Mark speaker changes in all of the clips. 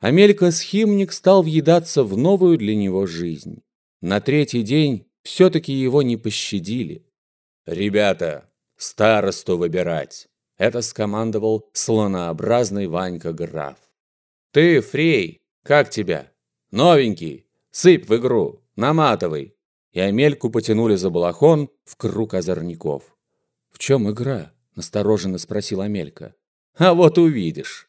Speaker 1: Амелька Схимник стал въедаться в новую для него жизнь. На третий день все-таки его не пощадили. «Ребята, старосту выбирать!» Это скомандовал слонообразный Ванька Граф. «Ты, Фрей, как тебя? Новенький, сыпь в игру, наматывай!» И Амельку потянули за балахон в круг озорников. «В чем игра?» – настороженно спросил Амелька. «А вот увидишь!»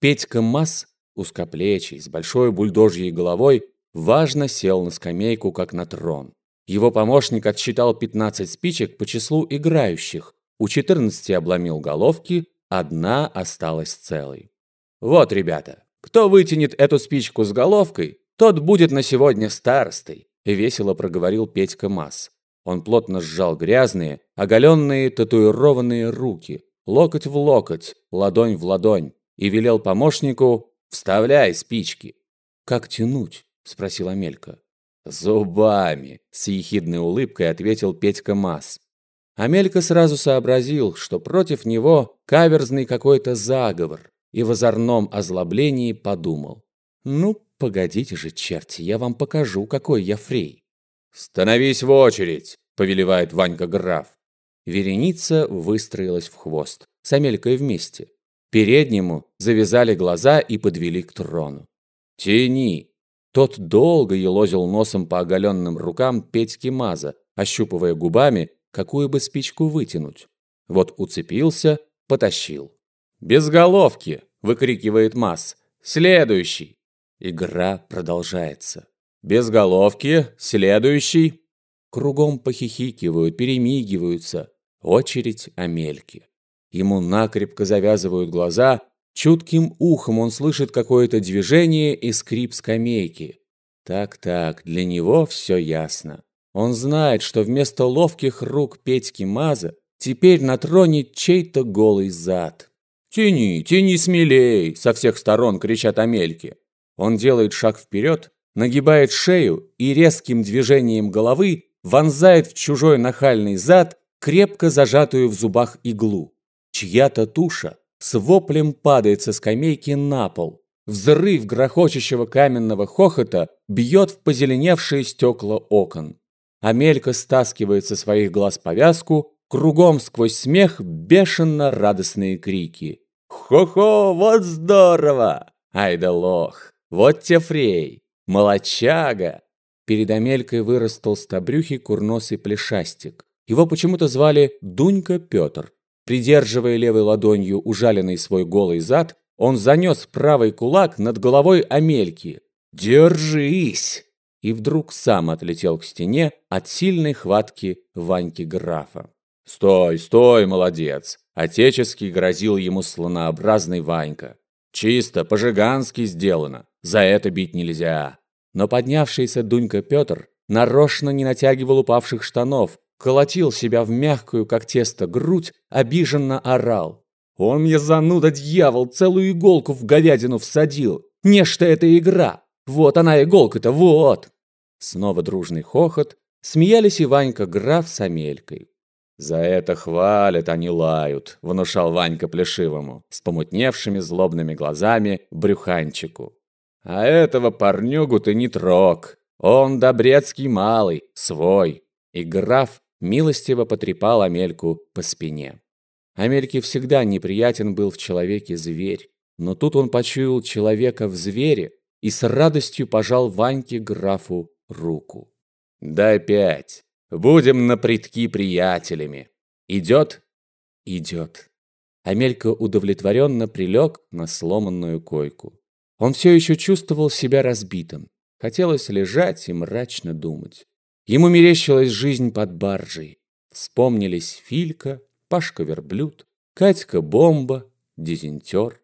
Speaker 1: Петька Масс узкоплечий, с большой бульдожьей головой, важно сел на скамейку, как на трон. Его помощник отсчитал 15 спичек по числу играющих, у 14 обломил головки, одна осталась целой. «Вот, ребята, кто вытянет эту спичку с головкой, тот будет на сегодня старостой», весело проговорил Петька Масс. Он плотно сжал грязные, оголенные, татуированные руки, локоть в локоть, ладонь в ладонь, и велел помощнику Вставляй спички. Как тянуть? Спросил Амелька. Зубами, с ехидной улыбкой ответил Петька Мас. Амелька сразу сообразил, что против него каверзный какой-то заговор, и в озорном озлоблении подумал. «Ну, погодите же, черти, я вам покажу, какой я фрей». «Становись в очередь!» – повелевает Ванька граф. Вереница выстроилась в хвост, с Амелькой вместе. Переднему завязали глаза и подвели к трону. «Тяни!» Тот долго елозил носом по оголенным рукам Петьки Маза, ощупывая губами, какую бы спичку вытянуть. Вот уцепился, потащил. «Без головки!» – выкрикивает Маз. «Следующий!» Игра продолжается. «Без головки! Следующий!» Кругом похихикивают, перемигиваются. Очередь Амельки. Ему накрепко завязывают глаза, чутким ухом он слышит какое-то движение и скрип скамейки. Так-так, для него все ясно. Он знает, что вместо ловких рук Петьки Маза теперь на троне чей-то голый зад. «Тяни, тяни смелей!» – со всех сторон кричат Амельки. Он делает шаг вперед, нагибает шею и резким движением головы вонзает в чужой нахальный зад крепко зажатую в зубах иглу. Чья-то туша с воплем падает со скамейки на пол. Взрыв грохочущего каменного хохота бьет в позеленевшие стекла окон. Амелька стаскивает со своих глаз повязку, кругом сквозь смех бешено радостные крики. «Хо-хо, вот здорово! Ай да лох! Вот те фрей! Молочага!» Перед Амелькой вырос толстобрюхий курносый плешастик. Его почему-то звали Дунька Петр. Придерживая левой ладонью ужаленный свой голый зад, он занес правый кулак над головой Амельки. «Держись!» И вдруг сам отлетел к стене от сильной хватки Ваньки графа. «Стой, стой, молодец!» Отечески грозил ему слонообразный Ванька. «Чисто, по-жигански сделано. За это бить нельзя». Но поднявшийся Дунька Петр нарочно не натягивал упавших штанов, колотил себя в мягкую, как тесто, грудь, обиженно орал. «Он мне, зануда, дьявол, целую иголку в говядину всадил! Не что это игра! Вот она иголка-то, вот!» Снова дружный хохот, смеялись и Ванька граф с Амелькой. «За это хвалят, не лают», — внушал Ванька Плешивому, с помутневшими злобными глазами брюханчику. «А этого парнюгу ты не трог. Он добрецкий малый, свой». И граф милостиво потрепал Амельку по спине. Амельке всегда неприятен был в человеке зверь, но тут он почуял человека в звере и с радостью пожал Ваньке графу руку. «Дай пять. Будем на предки приятелями. Идет?» «Идет». Амелька удовлетворенно прилег на сломанную койку. Он все еще чувствовал себя разбитым. Хотелось лежать и мрачно думать. Ему мерещилась жизнь под баржей. Вспомнились Филька, Пашка Верблюд, Катька Бомба, Дизентер.